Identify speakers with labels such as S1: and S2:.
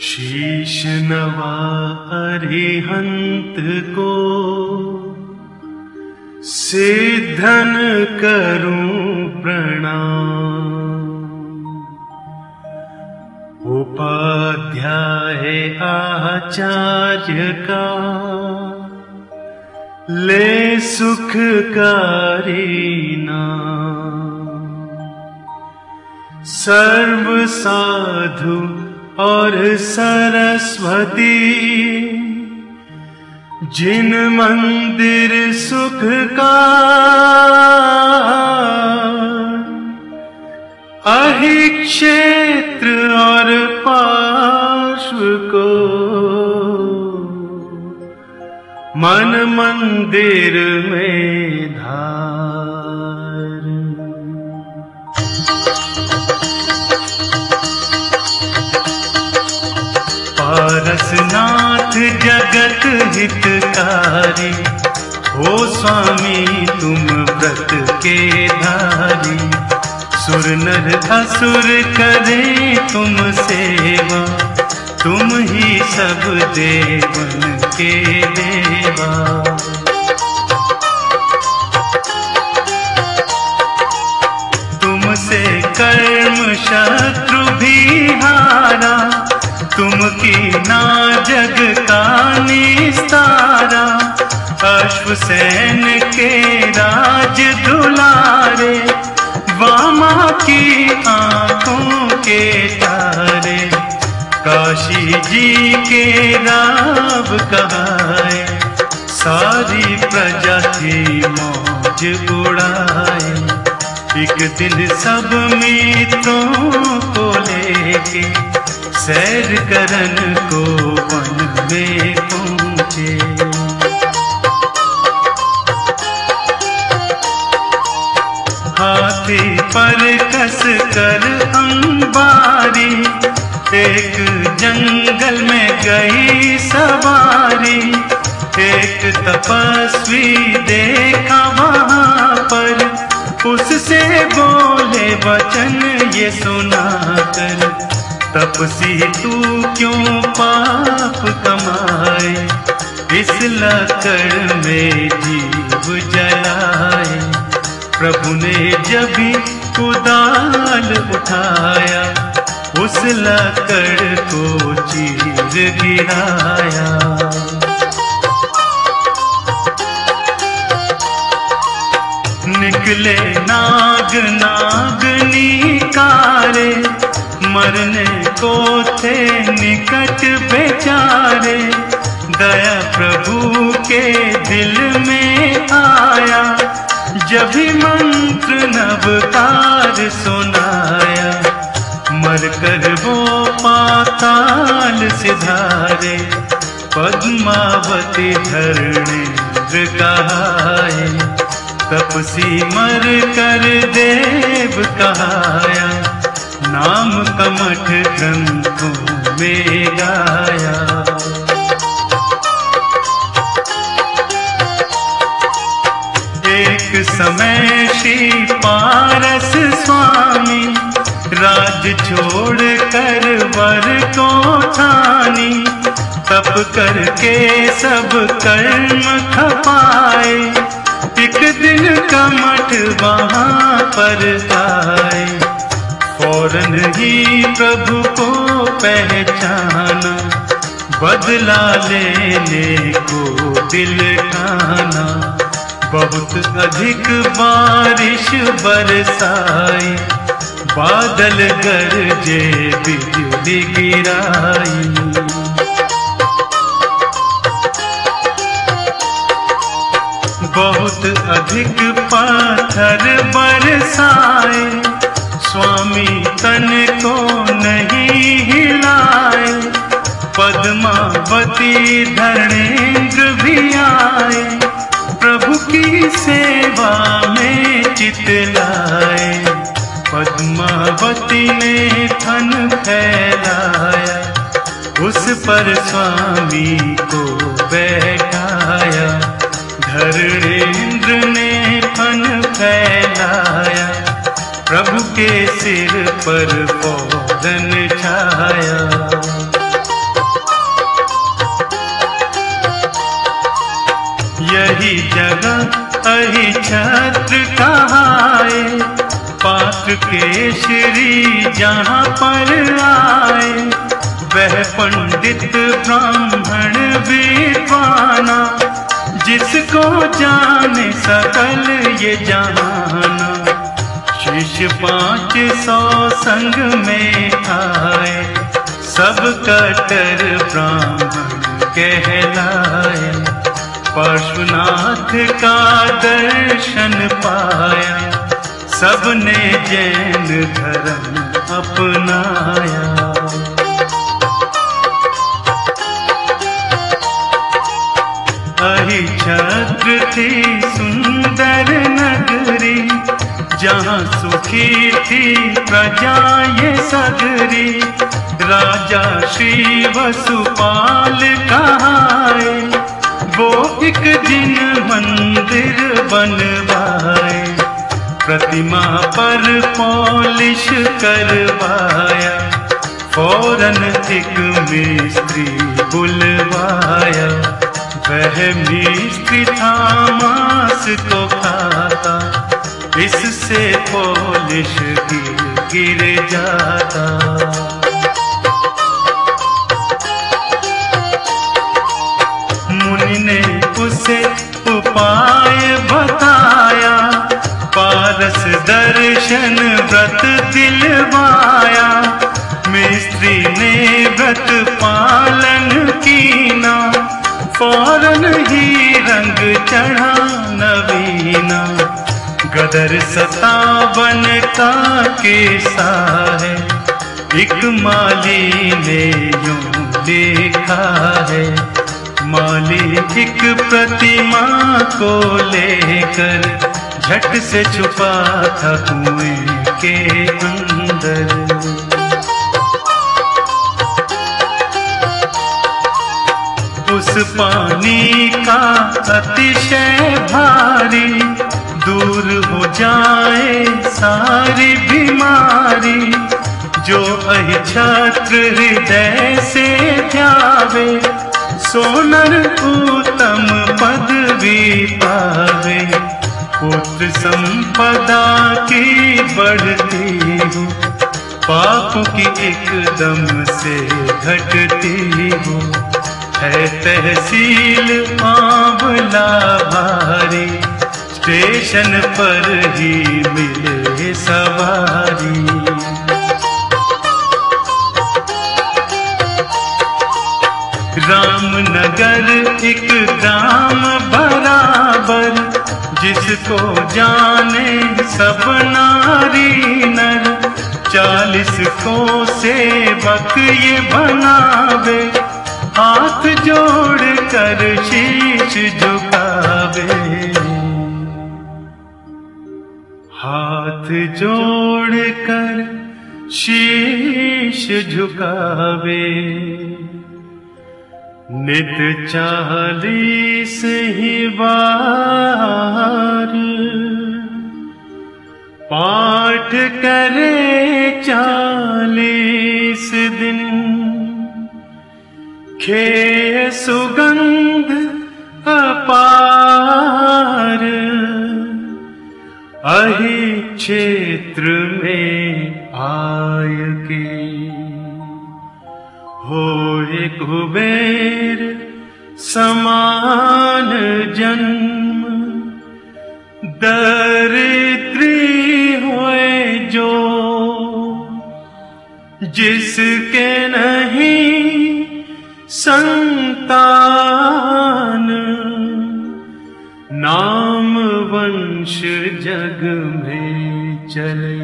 S1: शीश नवा अरिहंत को सिद्धन करूँ प्रणाम। उपाध्याय आचार्य का ले सुखकारी नाम। सर्व साधु और सरस्वती। जिन मंदिर सुख का अहि क्षेत्र और पार्श्व को मन मंदिर में धार पारसनाथ जगत हितकारी। हो स्वामी, तुम व्रत के धारी सुर नर असुर करे तुम सेवा। तुम ही सब देवन के देवा। तुमसे कर्म हारा तुम की ना जग का निस्तारा, अश्वसेन के राज दुलारे, वामा की आँखों के तारे, काशी जी के राव कहाए, सारी प्रजा की मौज उड़ाए, एक दिन सब मित्रों को लेके सैर करन को वन में पहुँचे। हाथी पर कस कर अंबारी, एक जंगल में गई सवारी, एक तपस्वी देखा वहाँ पर। उससे बोले, वचन ये सुनाकर तपसी तू क्यों पाप कमाए? इस लकड़ में जीव जलाए। प्रभु ने जब कुदाल उठाया, उस लकड़ को चीर गिराया। निकले नाग नागनी को थे निकट बेचारे, दया प्रभु के दिल में आया, जब भी मंत्र नवकार सुनाया मर कर वो पाताल सिधारे, पद्मावती धरणे कहाए तपसी मर कर देव कहाया। नाम कमठ ग्रंथों में एक समय श्री पारस स्वामी, राज छोड़ कर वर को ठानी, तप करके सब कर्म खपाए, एक दिन कमठ वहाँ पर आए। फ़ौरन ही प्रभु को पहचाना, बदला लेने को दिल ठाना। बहुत अधिक बारिश बरसाई, बादल गरजे बिजली गिराई। बहुत अधिक पाथर बरसाए पद्मावती धर्णेन्द्र भी आए, प्रभु की सेवा में चितलाए पद्मावती ने थन फैलाया, उस पर स्वामी को बैठाया। धरणेन्द्र ने फन फैलाया, प्रभु के सिर पर पौधन छाया। यही जगह, अही छत्र कहाए। पात्र के श्री जहाँ पर आए। वह पंडित ब्राह्मण विद्वाना, जिसको जाने सकल ये जाना। शिष्य पाँच सौ संग में आए। सब कटर ब्राह्मण कहलाए। परशुनाथ का दर्शन पाया, सबने जैन धर्म अपनाया। छत्र थी सुंदर नगरी, जहाँ सुखी थी प्रजा ये सगरी। राजा श्री वसुपाल कहाए वो एक दिन मंदिर बनवाए, प्रतिमा पर पॉलिश करवाया, फ़ौरन एक मिस्त्री बुलवाया। वह मिस्त्री था मांस को खाता, इससे पॉलिश गिर गिर जाता। उपाय बताया। पारस दर्शन व्रत दिलवाया। मिस्त्री ने व्रत पालन कीना। फ़ौरन ही रंग चढ़ा नवीना। गदर सतावन का केसा है एक माली ने यूँ देखा है। माली एक प्रतिमा को लेकर झट से छुपा था कुएँ के अंदर। उस पानी का अतिशय भारी, दूर हो जाए सारी बीमारी, जो अहि छात्र हृदय से ध्यावे सोनर उत्तम पदवी पावे। पुत्र संपदा की बढ़ती हो। पाप की एकदम से घटती हो। है तहसील आंवला भारी। स्टेशन पर ही मिले सवारी। रामनगर एक ग्राम बराबर, जिसको जाने सब नारी नर। चालीस को सेवक ये बनावे, हाथ जोड़ कर शीश झुकावे। हाथ जोड़ कर शीश झुकावे। नित चालीस ही बार पाठ करे चालीस दिन। खे सुगंध अपार। अहि क्षेत्र में आय के। हो कुबेर, समान जन्म। दरिद्री होए जो, जिसके नहीं संतान। नाम वंश जग में चले